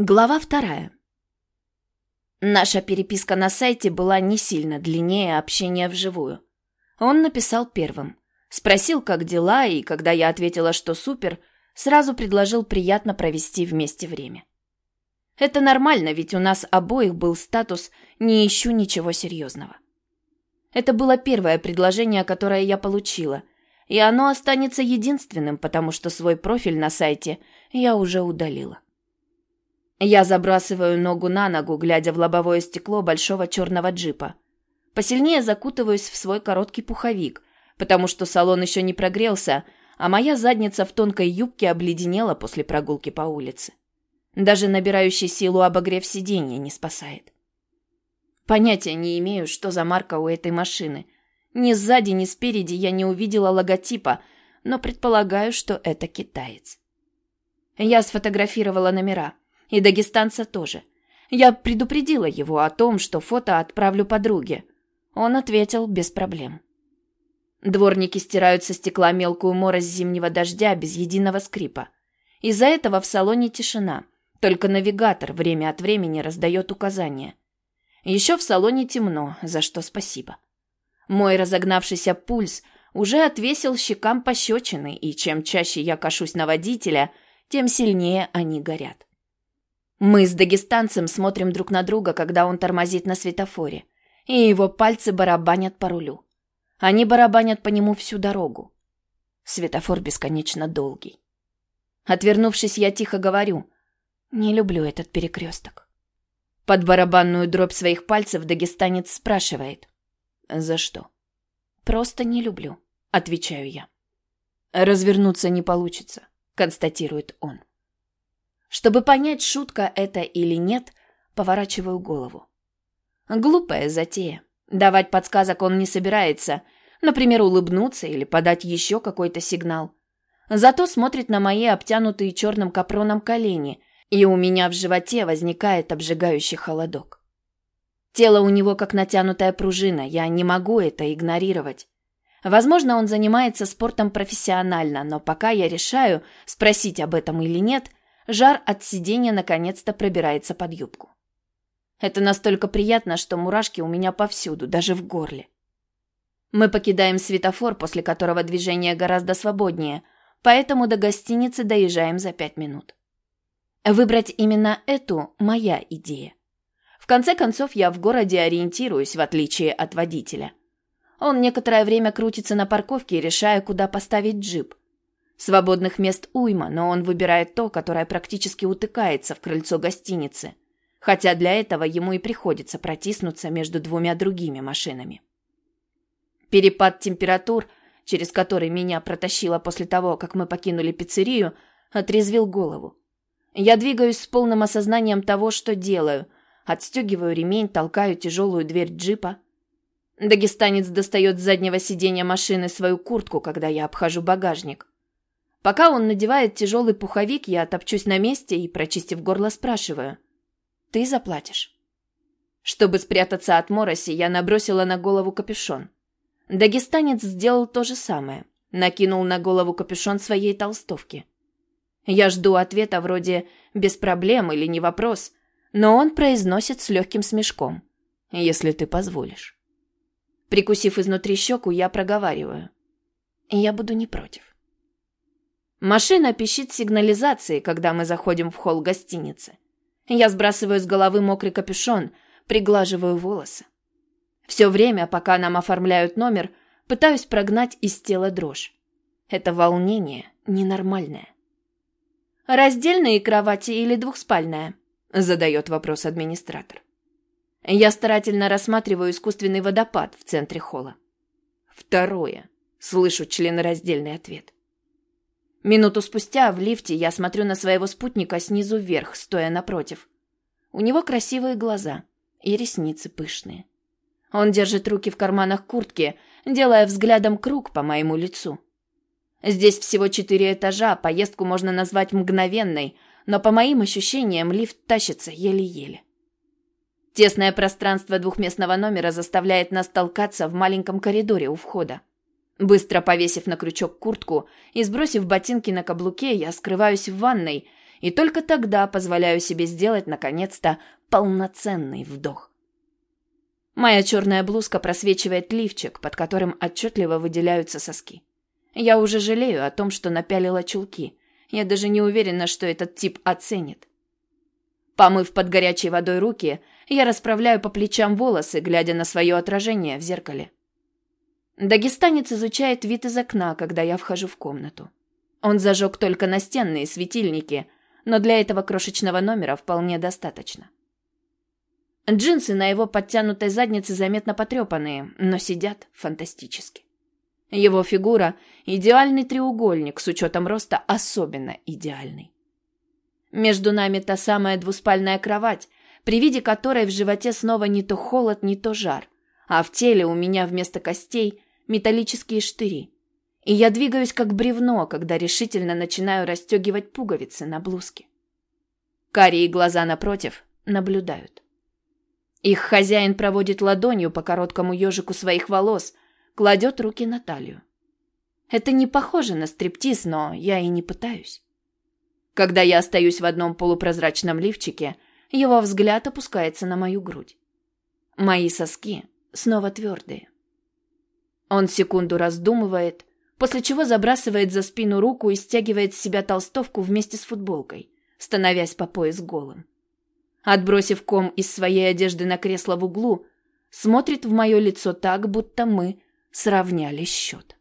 Глава вторая. Наша переписка на сайте была не сильно длиннее общения вживую. Он написал первым. Спросил, как дела, и когда я ответила, что супер, сразу предложил приятно провести вместе время. Это нормально, ведь у нас обоих был статус «не ищу ничего серьезного». Это было первое предложение, которое я получила, и оно останется единственным, потому что свой профиль на сайте я уже удалила. Я забрасываю ногу на ногу, глядя в лобовое стекло большого черного джипа. Посильнее закутываюсь в свой короткий пуховик, потому что салон еще не прогрелся, а моя задница в тонкой юбке обледенела после прогулки по улице. Даже набирающий силу обогрев сиденья не спасает. Понятия не имею, что за марка у этой машины. Ни сзади, ни спереди я не увидела логотипа, но предполагаю, что это китаец. Я сфотографировала номера – и дагестанца тоже. Я предупредила его о том, что фото отправлю подруге. Он ответил без проблем. Дворники стирают со стекла мелкую морось зимнего дождя без единого скрипа. Из-за этого в салоне тишина. Только навигатор время от времени раздает указания. Еще в салоне темно, за что спасибо. Мой разогнавшийся пульс уже отвесил щекам пощечины, и чем чаще я кашусь на водителя, тем сильнее они горят. Мы с дагестанцем смотрим друг на друга, когда он тормозит на светофоре, и его пальцы барабанят по рулю. Они барабанят по нему всю дорогу. Светофор бесконечно долгий. Отвернувшись, я тихо говорю: "Не люблю этот перекресток». Под барабанную дробь своих пальцев дагестанец спрашивает: "За что?" "Просто не люблю", отвечаю я. "Развернуться не получится", констатирует он. Чтобы понять, шутка это или нет, поворачиваю голову. Глупая затея. Давать подсказок он не собирается. Например, улыбнуться или подать еще какой-то сигнал. Зато смотрит на мои обтянутые черным капроном колени, и у меня в животе возникает обжигающий холодок. Тело у него как натянутая пружина, я не могу это игнорировать. Возможно, он занимается спортом профессионально, но пока я решаю, спросить об этом или нет, Жар от сидения наконец-то пробирается под юбку. Это настолько приятно, что мурашки у меня повсюду, даже в горле. Мы покидаем светофор, после которого движение гораздо свободнее, поэтому до гостиницы доезжаем за пять минут. Выбрать именно эту – моя идея. В конце концов, я в городе ориентируюсь, в отличие от водителя. Он некоторое время крутится на парковке, решая, куда поставить джип – Свободных мест уйма, но он выбирает то, которое практически утыкается в крыльцо гостиницы, хотя для этого ему и приходится протиснуться между двумя другими машинами. Перепад температур, через который меня протащило после того, как мы покинули пиццерию, отрезвил голову. Я двигаюсь с полным осознанием того, что делаю. Отстегиваю ремень, толкаю тяжелую дверь джипа. Дагестанец достает с заднего сиденья машины свою куртку, когда я обхожу багажник. Пока он надевает тяжелый пуховик, я топчусь на месте и, прочистив горло, спрашиваю. «Ты заплатишь?» Чтобы спрятаться от мороси, я набросила на голову капюшон. Дагестанец сделал то же самое. Накинул на голову капюшон своей толстовки. Я жду ответа вроде «без проблем» или «не вопрос», но он произносит с легким смешком. «Если ты позволишь». Прикусив изнутри щеку, я проговариваю. «Я буду не против». Машина пищит сигнализацией, когда мы заходим в холл гостиницы. Я сбрасываю с головы мокрый капюшон, приглаживаю волосы. Все время, пока нам оформляют номер, пытаюсь прогнать из тела дрожь. Это волнение ненормальное. «Раздельные кровати или двухспальная?» – задает вопрос администратор. Я старательно рассматриваю искусственный водопад в центре холла. «Второе», – слышу членораздельный ответ. Минуту спустя в лифте я смотрю на своего спутника снизу вверх, стоя напротив. У него красивые глаза и ресницы пышные. Он держит руки в карманах куртки, делая взглядом круг по моему лицу. Здесь всего четыре этажа, поездку можно назвать мгновенной, но по моим ощущениям лифт тащится еле-еле. Тесное пространство двухместного номера заставляет нас толкаться в маленьком коридоре у входа. Быстро повесив на крючок куртку и сбросив ботинки на каблуке, я скрываюсь в ванной и только тогда позволяю себе сделать, наконец-то, полноценный вдох. Моя черная блузка просвечивает лифчик, под которым отчетливо выделяются соски. Я уже жалею о том, что напялила чулки. Я даже не уверена, что этот тип оценит. Помыв под горячей водой руки, я расправляю по плечам волосы, глядя на свое отражение в зеркале. Дагестанец изучает вид из окна, когда я вхожу в комнату. Он зажег только настенные светильники, но для этого крошечного номера вполне достаточно. Джинсы на его подтянутой заднице заметно потрепанные, но сидят фантастически. Его фигура – идеальный треугольник, с учетом роста особенно идеальный. Между нами та самая двуспальная кровать, при виде которой в животе снова не то холод, не то жар, а в теле у меня вместо костей металлические штыри. И я двигаюсь как бревно, когда решительно начинаю расстегивать пуговицы на блузке. Карие глаза напротив наблюдают. Их хозяин проводит ладонью по короткому ежику своих волос, кладет руки на талию. Это не похоже на стриптиз, но я и не пытаюсь. Когда я остаюсь в одном полупрозрачном лифчике, его взгляд опускается на мою грудь. Мои соски снова твердые. Он секунду раздумывает, после чего забрасывает за спину руку и стягивает с себя толстовку вместе с футболкой, становясь по пояс голым. Отбросив ком из своей одежды на кресло в углу, смотрит в мое лицо так, будто мы сравняли счет.